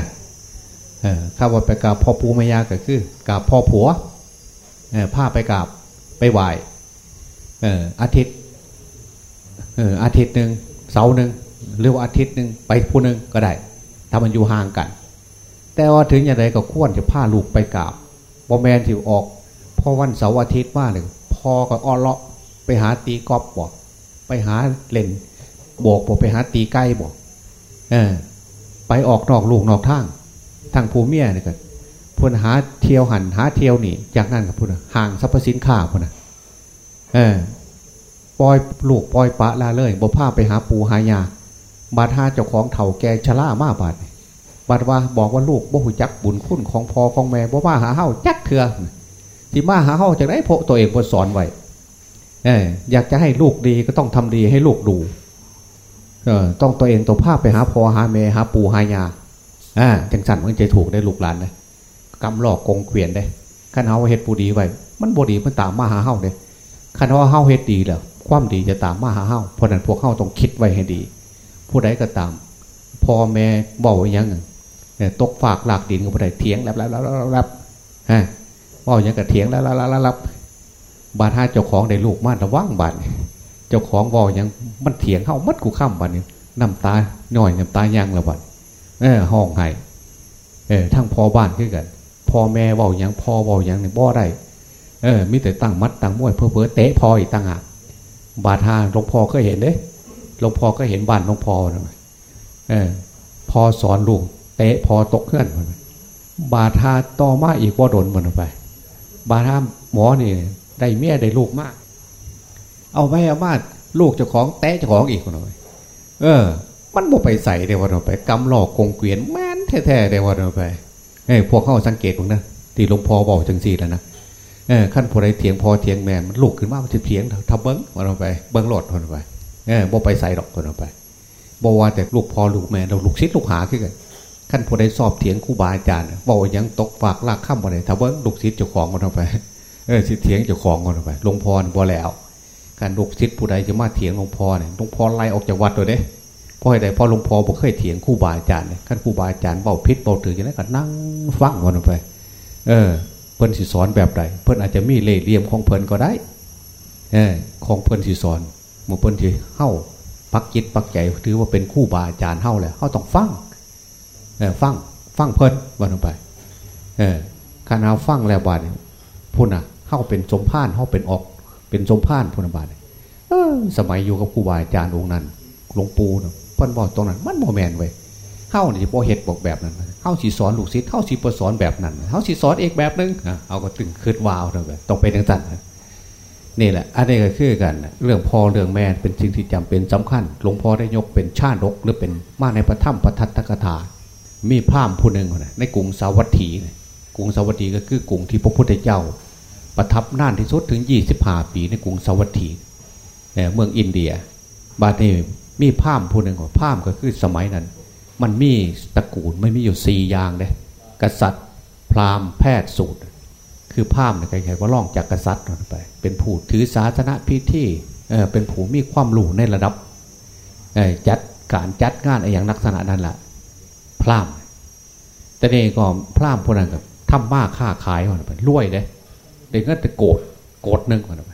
ข้าว่าไปกราบพ่อปูแม่ยาก็คือกราบพ่อผัวผ้าไปกราบไปไหวอาทิตย์อาทิตย์หนึ่งเสาร์หนึ่งหรือว่าอาทิตย์หนึ่งไปผู้หนึ่งก็ได้ถ้ามันอยู่ห่างกัน แต่ว่าถึงอย่างไรก็ควรจะพาลูกไปกราบบอแมนที่ออก พอวันเสาร์อาทิตย์ว่าเลยพ่อก็อ้อเลาะไปหาตีกอล์ฟบอกไปหาเล่นบอกบอกไปหาตีใกล้บอกเออ ไปออกนอกลูกนอกทางทางภูเมียนี่ก็พูนหาเที่ยวหันหาเที่ยวหนีจากนั้นกับพูนห่างสรรพสินค้าพูนนะเออปล่อยลูกปล่อยปะลาเลยบ่พาไปหาปูหายา บาดหาเจ้าของเถ่าแกชรามาบาดบาดว่าบอกว่าลูกบ่หุจักบุญคุณของพ่อของแม่บ่ว่าหาเฮ้าจักเถื่อ ที่มาหาเฮ้าจากไหนพอตัวเองพอสอนไว้เอออยากจะให้ลูกดีก็ต้องทำดีให้ลูกดูเออต้องตัวเองตัวภาพไปหาพอหาแม่หาปูหายาอ่าจังสันมันจะถูกได้ลูกหลานเลยกำหลอกกงเกวียนได้ขันเฮาเฮ็ดปูดีไว้มันบดีมันตามมาหาเฮาเลยขันเฮาเฮาเฮ็ดดีแล้วความดีจะตามมาหาเฮาเพราะนั้นพวกเฮาต้องคิดไว้ให้ดี ผู้ใดก็ตามพอแม่บอกยังตกฝากหลากดินกับผู้ใดเถียงแล้วแล้วแล้วแล้วฮะ บอกยังกับเถียงแล้วล้วแล้วแล้วบาดห้าเจ้าของได้ลูกมาระว่างบาดเจ้าของบอกยังมันเถียงเข้ามัดกูข้ามบาดนี่น้ำตาหน่อยน้ำตายังละบาดเออห้องไห้เออทั้งพ่อบ้านขึ้นกันพ่อแม่บอกยังพ่อบอกยังเนี่ยบ่ได้เออมิแต่ตั้งมัดตั้งมวยเพื่อเพื่อเตะพ่ออีกตั้งหากบาดห้าหลวงพ่อก็เห็นเด้หลวงพ่อก็เห็นบ้านหลวงพ่อนะเออพอสอนลูกเตะพอตกเคลื่อนมันบาทาต่อมาอีกว่าโดนมันไป บาทาหมอนี่ได้เมียได้ลูกมาก เอาไม่เอามาลูกเจ้าของเตะเจ้าของอีกคนหน่อยเออ มันบ่ไปใส่เดี๋ยววันไปกำหลอกกงเกวียนแม่นแท้ๆเดี๋ยววันไปเอ้พวกเขาสังเกตตรงนั้นที่หลวงพ่อบอกจังสี่แล้วนะเออขั้นพอได้เถียงพอเถียงแม่มันลูกขึ้นมามันจะเถียงทำเบิ้งวันไป เบิ้งหลดวันไปเออบ่ไปใส่ดอกคนเอาไปบ่ว่าแต่ลูกพ่อลูกแม่เราลูกศิษย์ลูกหาขึ้นกัน ขั้นพอได้สอบเถียงครูบาอาจารย์บอกยังตกฝากลากข้ามบ่ได้ถ้าว่าลูกศิษย์เจ้าของคนเอาไปเออศิษย์เถียงเจ้าของคนเอาไปหลวงพ่อบ่แล้วการลูกศิษย์ผู้ใดจะมาเถียงหลวงพ่อเนี่ยหลวงพ่อไล่ออกจากวัดเลยเด้พ่อใดพ่อหลวงพ่อบ่เคยเถียงครูบาอาจารย์เลยขั้นครูบาอาจารย์เบาพิษเบาถืออย่างนั้นก็นั่งฟังคนเอาไป เออ เพิ่นสิสอนแบบใดเพิ่นอาจจะมีเล่ห์เหลี่ยมของเพิ่นก็ได้ เออ ของเพิ่นสิสอนมื่อเพิ่นที่เข้าปักจิตปักใจถือว่าเป็นคู่บาอาจารย์เข้าแหละเข้าต้องฟัง ฟังฟังเพิ่นวันไปเออขณะฟังแล้วบาดพุ่นอะเข้าเป็นสมพานเข้าเป็นออก เป็นสมพานพุ่นบาดเออสมัยอยู่กับคู่บาอาจารย์องค์นั้นหลวงปู่เพิ่นบอกตรงนั้น มันโมแมนไว้เข้านี่พอเหตุบอกแบบนั้นเข้าสีสอนลูกศิษย์เข้าสีประสอนแบบนั้นเข้าสีสอนเอกแบบนึงเอาก็ตึงคืดวาวเลยต้องเป็นอย่างนั้นนี่แหละ อันนี้ก็คือกัน เรื่องพ่อเรื่องแม่เป็นสิ่งที่จำเป็นสำคัญ หลวงพ่อได้ยกเป็นชาดกหรือเป็นมาในพระธรรมปทัตตกถา มีพราหมณ์ผู้หนึ่งในกรุงสาวัตถีกรุงสาวัตถีก็คือกรุงที่พระพุทธเจ้า ประทับนานที่สุดถึงยี่สิบห้าปีในกรุงสาวัตถีเมืองอินเดีย บาดนี้มีพราหมณ์ผู้หนึ่งพราหมณ์ก็คือสมัยนั้น มันมีตระกูลไม่มีอยู่สี่อย่างเลยกษัตริย์ พราหมณ์แพทย์สูตร คือภาพเนี่ยใครๆว่าล่องจากกษัตริย์ไป เป็นผู้ถือศาสนาพิธีเป็นผู้มีความรู้ในระดับจัดการจัดงานอะไรอย่างลักษณะนั้นแหละ พรามแต่นี่ก็พรามพวกนั้นกับทำมากค้าขายมันไปรวยเลยเด็กก็จะโกรธโกรธนึงมันไป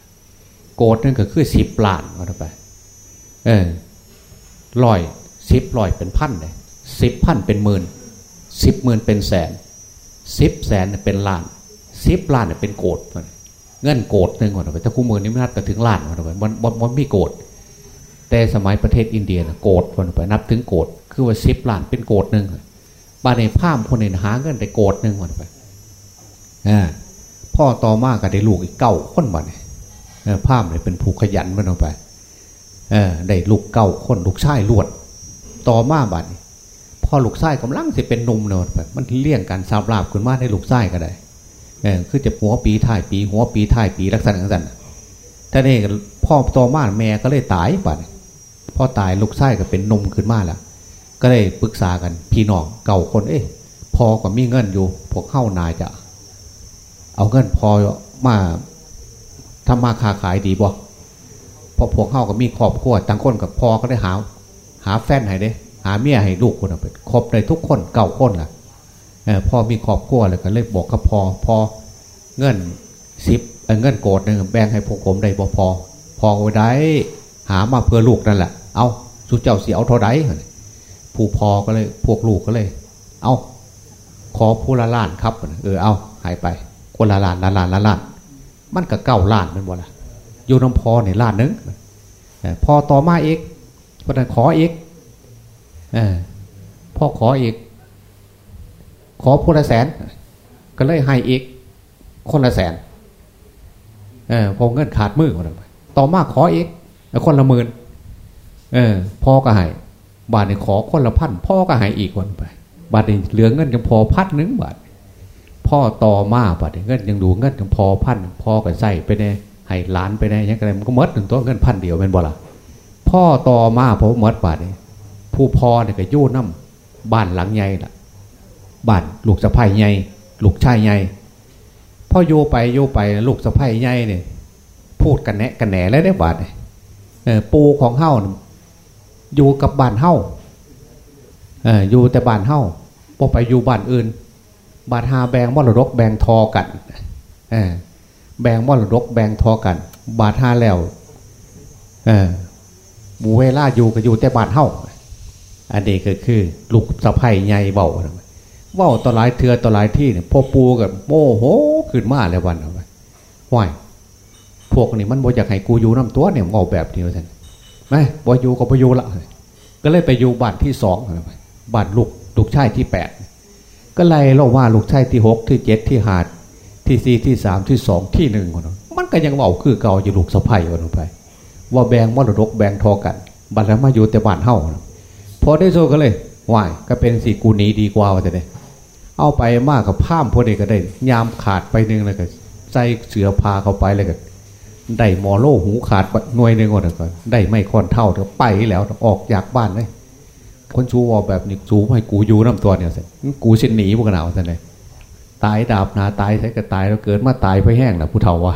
โกรธนึงก็คือสิบล้านมันไป เออลอยสิบลอยเป็นพันเลยสิบพันเป็นหมื่นสิบหมื่นเป็นแสนสิบแสนเป็นล้านสิบล้านเป็นโกดเงินโกดหนึ่งก่อนไปถ้าคู่มือนี้ไม่นับก็ถึงล้านก่อนไปมันมันมันไม่โกด แต่สมัยประเทศอินเดียนะโกดคนไปนับถึงโกดคือว่าสิบล้านเป็นโกดหนึ่งบ้านในภาพคนในหาเงินได้โกดหนึ่งก่อนไปพ่อต่อมาก็ได้ลูกอีกเก้าคนบ้านเนี่ยภาพเนี่ยเป็นผู้ขยันมันออกไปได้ลูกเก่าคนลูกชายลวด ต่อมาบัดพอลูกชายกำลังสิเป็นนมเนาะมันเลี่ยงกันสาบลาบขึ้นมาได้ลูกชายก็ได้เออคือจะหัวปีท้ายปี หัวปีท้ายปีลักษณะนั้นท่านี่พ่อต่อมาแม่ก็เลยตายบัด พ่อตายลูกชายก็เป็นนมขึ้นมาแล้วก็เลยปรึกษากันพี่น้องเก่าคนเอ๊ะพอก็มีเงินอยู่พวกเข้านายจะ เอาเงินพอมาทำมาค้าขายดีบ่พอพวกเข้าก็มีครอบครัวต่างคนกับพอก็ได้หา หาแฟนให้เด้หาเมียให้ลูกคนเป็นครบเลยทุกคนเก่าคนล่ะพ่อมีครอบครัวเลยก็เลยบอกกับพอพอเงินสิบเงินโกดหนึ่งแบ่งให้พวกผมได้บ่พอพอไว้ได้หามาเพื่อลูกนั่นแหละ เอาสุเจ้าเสียเอาเท่าไรผู้พอก็เลย พวกลูกก็เลย เอาขอผู้ละล้านครับ เออเอาหายไป คนละล้านละล้านละล้าน มันก็เก้าล้านเป็นบ่ละอยู่น้ำพอในล้านนึงพอต่อมาอีกคนนั้นขออีกอพ่อขออีก ขอผู้ละแสน ก็เลยให้อีก คนละแสนอพอเงินขาดมือคนนั้นต่อมาขออีกคนละหมื่น เออพ่อก็ให้บาทนี่ขอคนละพันพ่อก็ให้อีกคนไป บาทนี่เหลือเงินยังพอพันหนึ่งบาทพ่อต่อมาบาทเงินยังดูเงินยังพอพันพ่อก็ใส่ไปในให้ล้านไปในยังไงมันก็มดหนึ่งตัวเงินพันเดียวเป็นบ่ละพ่อต่อมาพอมดบาทนี่ผู้พ่อเนี่ยก็ยู่น้ำบ้านหลังใหญ่ละบ้านลูกสะพ้ายใหญ่ลูกชายใหญ่พ่อโยไปโยไปลูกสะพ้ายใหญ่เนี่ยพูดกันแนะกันแหนแล้วได้บาทปูของเฮ้า อยู่กับบ้านเฮ้าอยู่แต่บ้านเฮ้าพอไปอยู่บ้านอื่นบาดหาแบงมรดกแบงทอกันแบงมรดกแบงทอกัน บาดหาแล้วบูเวล่าอยู่ก็อยู่แต่บ้านเฮ้าอันนี้ก็คือ ลูกสะพ้ายใหญ่เบาเบาต่อหลายเทือต่อหลายที่เนี่ยพอปูกับโมโหขึ้นมาแล้ววันเอาไปห้อยพวกนี้มันบ่อยากให้กูอยู่น้ำตัวเนี่ยเอาแบบนี้ท่าน ไม่บอยู่ก็บอยู่ละก็เลยไปอยู่บ้านที่สองบ้านลูกลูกชายที่แปดก็ไล่เล่าว่าลูกชายที่หกที่เจ็ดที่หาดที่สี่ที่สามที่สองที่หนึ่งคนมันก็ยังเบาคือเก่าอยู่ลูกสะพ้ายคนไป ว่าแบงมรดกแบงทอกันบัตรมาอยู่แต่บ้านเฮ้าพอได้โซก็เลยว่ายก็เป็นสี่กูหนีดีกว่าว่าจะได้เอาไปมากกับผ้ามพอดีก็ได้ ยามขาดไปหนึ่งเลยก็ใส่เสือพาเข้าไปเลยก็ ได้หมอโลหูขาดหน่วยหนึ่งก่อนก่อนได้ไม่ค่อนเท่าเถอะไปแล้วออกจากบ้านเลยคนชูวอแบบนี้ชูให้กูอยู่น้ำตัวเนี่ยสิกูเส้นหนีพวกหนาวสิเลยตายดาบนาตายใช้ก็ตายแล้วเกิดมาตายไปแห้งนะผู้เฒ่าวะ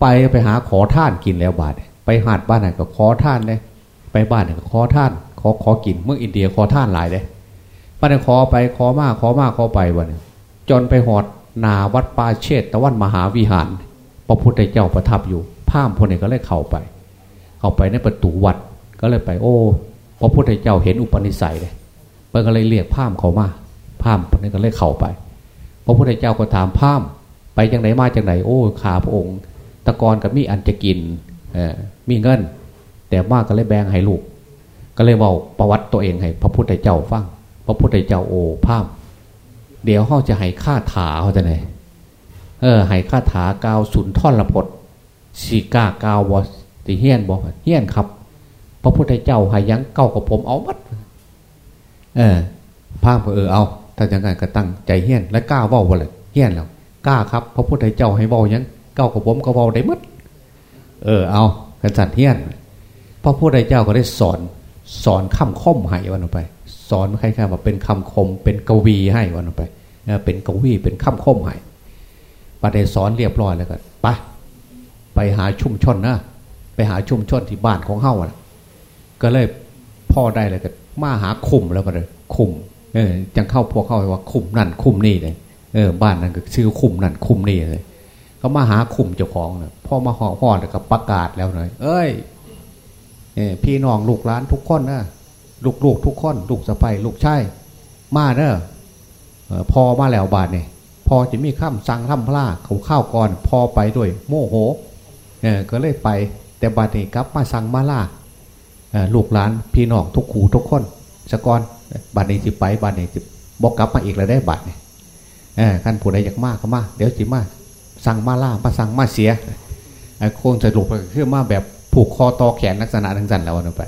ไปไปหาขอท่านกินแล้วบาดไปหาดบ้านไหนก็ขอท่านเลยไปบ้านไหนก็ขอท่าน ขอขอกินเมื่ออินเดียขอท่านหลายเลยบ้านไหนขอไปขอมากขอมากขอไปวันจนไปหอดนาวัดป่าเชตตะวันมหาวิหาร พระพุทธเจ้าประทับอยู่พามพวกนี้ก็เลยเข้าไป เข้าไปในประตูวัดก็เลยไปโอ้พระพุทธเจ้าเห็นอุปนิสัยเลยเมื่อก็เลยเรียกพามเขามาพามพวกนี้ก็เลยเข้าไป พระพุทธเจ้าก็ถามพามไปจังไหนมาจังไหนโอ้ขาพระองค์ ตะกอนกับมีอันจะกินมีเงิน แต่มากก็เลยแบ่งให้ลูก ก็เลยบอกประวัติตัวเองให้พระพุทธเจ้าฟังพระพุทธเจ้าโอ้พามเดี๋ยวเขาจะให้ค่าถาเขาจะไหน เออให้คาถากาวสุนท่อนละพดสีกากาวบอสีเฮียนบอกเฮียนครับ พระพุทธเจ้าหายังเก้ากับผมเอาบัดเออพามเออเอาถ้าอย่างนั้นก็ตั้งใจเฮียนและกล้าว่าว่าเลยเฮียนแล้วกล้าครับ พระพุทธเจ้าให้เบายังเก้ากับผมก็เบาได้มัดเออเอากันสัตว์เฮียนพระพุทธเจ้าก็ได้สอนสอนคำคมให้วันออกไป สอนใครๆว่าเป็นคำคมเป็นกวีให้วันออกไปเป็นกวีเป็นคำคมให้ ปฏิสอนเรียบร้อยแล้วก็ไปไปหาชุ่มชนนะไปหาชุ่มชนที่บ้านของเฮ้านะก็เลยพ่อได้เลยก็มาหาคุมแล้วก็เลยคุมเออจังเข้าพวกเข้าว่าคุมนั่นคุมนี่เลยเออบ้านนั้นก็ชื่อคุมนั่นคุมนี่เลยเขามาหาคุมเจ้าของเนะพ่อมาห่อห่อแล้วก็ประกาศแล้วหน่อยเอ้ยเออพี่น้องลูกหลานทุกคนนะลูกลูกทุกคน ลูกสะใภ้ลูกชายมาเนอะพอมาแล้วบาทเนี่ย อจะมีข้ามสั่งทำพลาเขาข้าวก่อนพอไปด้วย โมโหเออก็เลยไปแต่บัดนี้ครับมาสั่งมาล่าลูกหลานพี่น้องทุกขู่ทุกคนสะกอนบัดนี้สิไปบัดนี้สิบอกกลับมาอีกแล้วได้บัดนี่ขั้นผู้ใดอยากมากก็มา เดี๋ยวสิมาสั่งมาล่ามาสั่งมาเสียโค้งจะลุกไปขึ้นมาแบบผูกคอตอแขนลักษณะทั้งสันแล้วนไป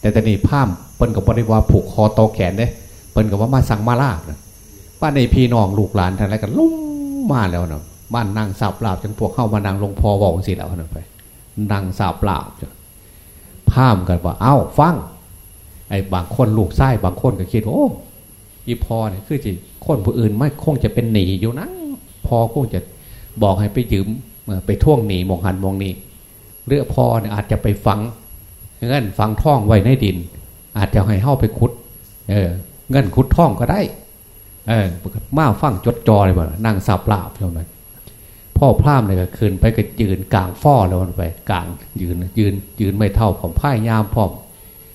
แต่ตอนนี้พามเปิ้นกับบริวาผูกคอตอแขนเด้เปิ้นกับว่ามาสั่งมาลา บ้านในพี่น้องลูกหลานท่านอะไรกันลุ่มมาแล้วนะบ้านนางสาบลาบจนพวกเข้ามานางลงพอบอกสิแล้วนะไปนางสาบลาบพามกันว่า เอ้าฟังไอ้บางคนลูกไส้บางคนก็คิดโอ้อีพอเนี่ยคือจีคนผู้อื่นไม่คงจะเป็นหนีอยู่นะพอคงจะบอกให้ไปยืมไปท่วงหนีมองหันมองนี้เรือพอเนี่ยอาจจะไปฟังเงินฟังท่องไว้ในดิน อาจจะให้เข้าไปคุด เออเงินคุดท่องก็ได้ เออมาฟังจดจอเลยบ่นั่งสับลาบเท่านั้นพ่อพร่ามเลยก็คืนไปก็ยืนกลางฟ้อแล้วมันไปกลางยืนยืนยืนไม่เท่าผมพ่ายยามพร้อม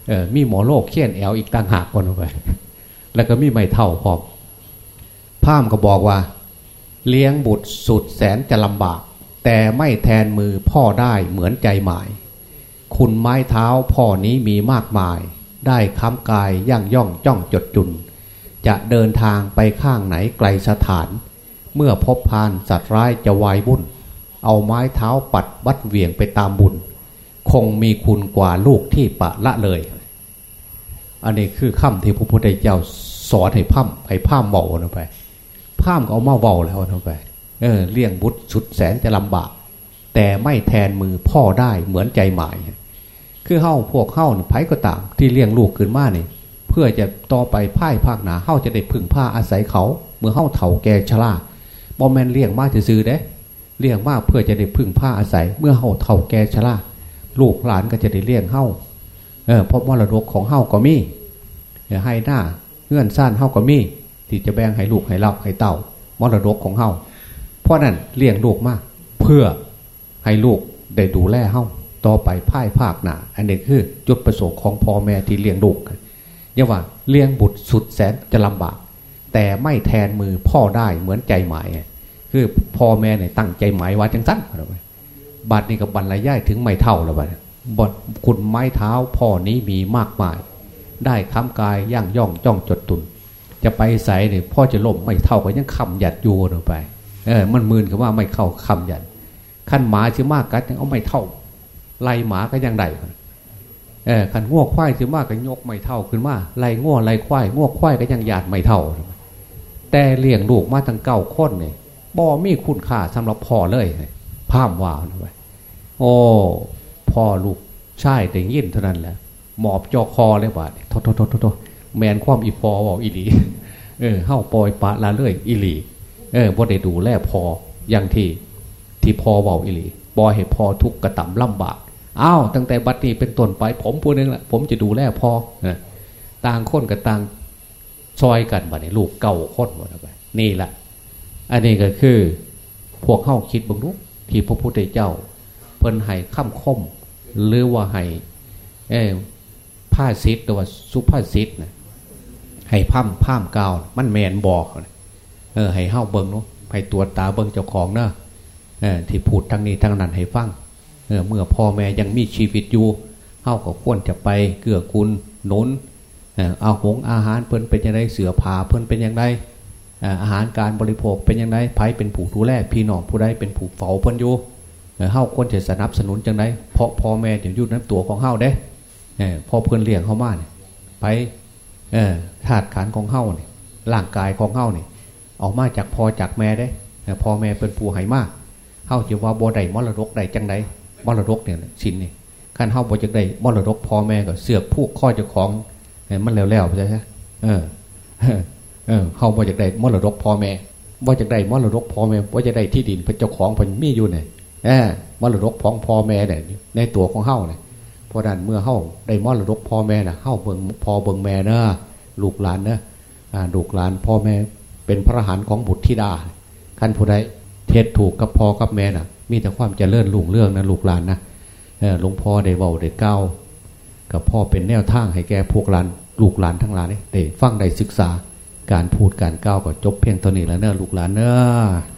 เออมีหมอโลกเขี้ยนแอลอีกต่างหากคนไป แล้วก็มีไม่เท่าพร้อมพร่ามก็บอกว่า เลี้ยงบุตรสุดแสนจะลำบาก แต่ไม่แทนมือพ่อได้เหมือนใจหมาย คุณไม้เท้าพ่อนี้มีมากมาย ได้ค้ำกายย่างย่องจ้องจดจุน จะเดินทางไปข้างไหนไกลสถาน เมื่อพบพานสัตว์ร้ายจะวายบุ่นเอาไม้เท้าปัดบัดเวียงไปตามบุญ คงมีคุณกว่าลูกที่ปะละเลย อันนี้คือคำที่พระพุทธเจ้าสอนให้พั่มให้พั่มเบาลงไปพั่มก็เอามาเบาแล้วลงไป เออเลี้ยงบุตรสุดแสนจะลำบาก แต่ไม่แทนมือพ่อได้เหมือนใจหมาย คือเฮ้าพวกเฮ้าไผ่ก็ต่างที่เลี้ยงลูกขึ้นมาเนี่ย เพื่อจะต่อไปพ่ายภาคหนาเฮ้าจะได้พึ่งผ้าอาศัยเขา เมื่อเฮ้าเถ่าแก่ชราบอแมนเลี้ยงมากจะซื้อเด้เลี้ยงมากเพื่อจะได้พึ่งผ้าอาศัย เมื่อเฮ้าเถ่าแก่ชราลูกหลานก็จะได้เลี้ยงเฮ้าเออเพราะมรดกของเฮ้าก็มีให้หน้าเงื่อนสั้นเฮ้าก็มีที่จะแบ่งให้ลูกให้เล่าให้เต่ามรดกของเฮ้าเพราะนั้นเลี้ยงลูกมากเพื่อให้ลูกได้ดูแลเฮ้าต่อไปพ่ายภาคหนาอันนี้คือจุดประสงค์ของพ่อแม่ที่เลี้ยงลูก อย่าว่าเลี้ยงบุตรสุดแสนจะลำบาก แต่ไม่แทนมือพ่อได้เหมือนใจหมาย คือพ่อแม่เนี่ยตั้งใจหมายว่าจังสั้นบัดนี้กับบรรยายถึงไม่เท่าแล้วบัดบทคุณไม้เท้าพ่อนี้มีมากมาย ได้ค้ำกายย่างย่องจ้องจดตุน จะไปใส่เนี่ยพ่อจะล่มไม่เท่าก็ยังคำหยัดยูลงไปเออมันมืนกับว่าไม่เข้าคำหยัดขั้นหมาชื่อมากกัดยังเอาไม่เท่าไล่หมาก็ยังได้ เออขันง้วควายสิมากก็ยกไม่เท่าขึ้นมาไล่ง้วไล่ควายง้วควายก็ยังหยาดไม่เท่า แต่เลี้ยงลูกมาตั้งเก้าคนเนี่ยบ่มีคุณค่าสำหรับพ่อเลยพามวาวนะไปโอ้พ่อลูกใช่แต่ยินเท่านั้นแหละหมอบจอคอเลยบาดทษโทษโทษโทษแมนความอีพอบอกอีหลีเออเข้าปล่อยปะละเลื่อยอีหลีเออบ่ได้ดูแลพออย่างที่ที่พอบอกอีหลีบอยให้พอทุกกระต่ำลำบาก อ้าวตั้งแต่บัดนี้เป็นต้นไป ผมพูดนึงละผมจะดูแลพอต่างคนกับต่างซอยกันบัดนี้ลูกเก่าคนหมดไปนี่แหละอันนี้ก็คือพวกเข้าคิดบังลุกที่พระพุทธเจ้า เพิ่นให้ข้ามคมหรือว่าให้เอผ้าซิดหรือว่าสุภาซิดนะให้พั่มผ้ามกาว มันแมนบอกเออให้เข้าเบิ้งเนาะให้ตัวตาเบิ้งเจ้าของเนาะที่พูดทั้งนี้ทั้งนั้นให้ฟัง เมื่อพ่อแม่ยังมีชีวิตอยู่เฮาก็ควรจะไปเกื้อกูลหนุนเอาหงอาหารเพิ่นเป็นยังไงเสือผาเพิ่นเป็นยังไงอาหารการบริโภคเป็นยังไงไผเป็นผู้ดูแลพี่น้องผู้ใดเป็นผู้เฝ้าเพิ่นอยู่เฮาควรจะสนับสนุนจังไดเพราะพ่อแม่เดี๋ยวยุ่นั้นตัวของเฮาเด้พอเพิ่นเลี้ยงเฮามาเนี่ยไปธาตุขันของเฮาเนี่ยร่างกายของเฮาเนี่ยออกมาจากพ่อจากแม่ได้พ่อแม่เป็นผู้ให้มากเฮาจะว่าบ่ได้มรดกได้จังได มรดกเนี่ยสินนี่ขั้นเฮาบ่จังได้มรดกพ่อแม่ก็เสือกผู้ข้อเจ้าของมันแล้วๆไปใช่ไหมเออเออเฮาบ่จังได้มรดกพ่อแม่บ่จังได้มรดกพ่อแม่บ่จะได้ที่ดินเป็นเจ้าของเป็นมีอยู่เนี่ยเออมรดกของพ่อแม่เนี่ยในตัวของเฮาเนี่ยเพราะนั้นเมื่อเฮาได้มรดกพ่อแม่น่ะเฮาเบิ่งพ่อเบิ่งแม่เนอะลูกหลานเนอะลูกหลานพ่อแม่เป็นพระหันของบุตรธิดาขั้นผู้ใดเทศถูกกับพ่อกับแม่น่ะ มีแต่ความเจริญลุ่งเรื่องนะลูกหลานนะหลวงพ่อได้เบาได้เก้ากับพ่อเป็นแนวทางให้แกพวกหลานลูกหลานทั้งหลายได้ฟังได้ศึกษาการพูดการก้าวก็จบเพียงเท่านี้แล้วเนอะลูกหลานเนอะ